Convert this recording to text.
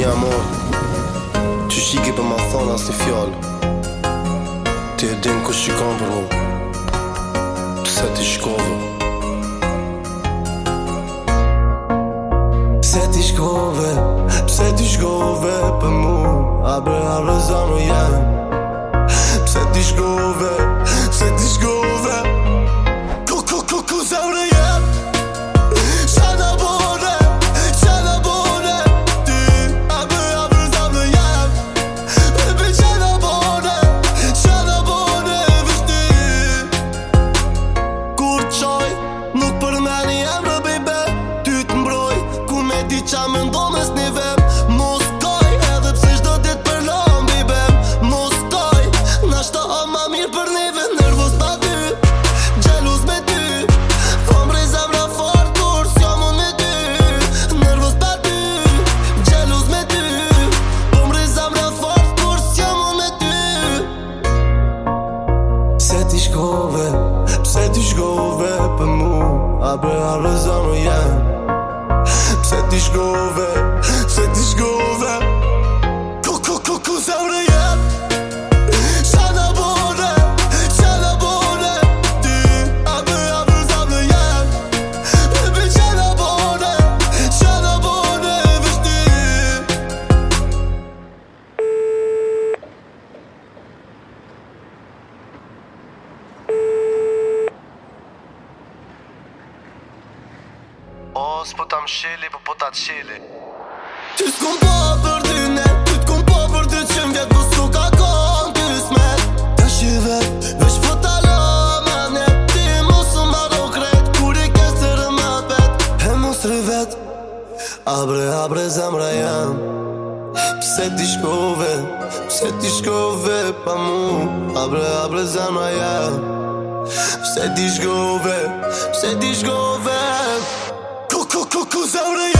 mi amor Ty shiki për ma thonë asë një fjallë Ty e din ku shikon për mu Pse ti shkove Pse ti shkove Pse ti shkove për mu Abre abre zanë jem Pse ti shkove Pse ti shkove Qa më ndonë me snivem edhe pështë do ditë për lëm Bibem, nuskoj Nështë do më më mirë për nivem Nervus për ty, gjellus ty Po më rizam rafart Kur me ty Nervus për ty, gjellus ty Po më rizam rafart Kur me ty Pse ti shkove Pse ti shkove për mu A bre ha rëzëm shkove Se ti O, s'po ta mshili, po po ta qili Ty s'kom pa për dy ne Ty t'kom pa për dy që më vjetë Vësru ka konë ty s'me Ta shive, vesh po ta lo me ne Ti mu së marro kret Kur i kesh të rëmat vet He mu së rëvet Abre, abre, zemra jam Pse ti shkove Pse ti shkove pa mu Abre, abre, zemra jam Pse ti shkove Pse ti shkove Who's Kuzoda,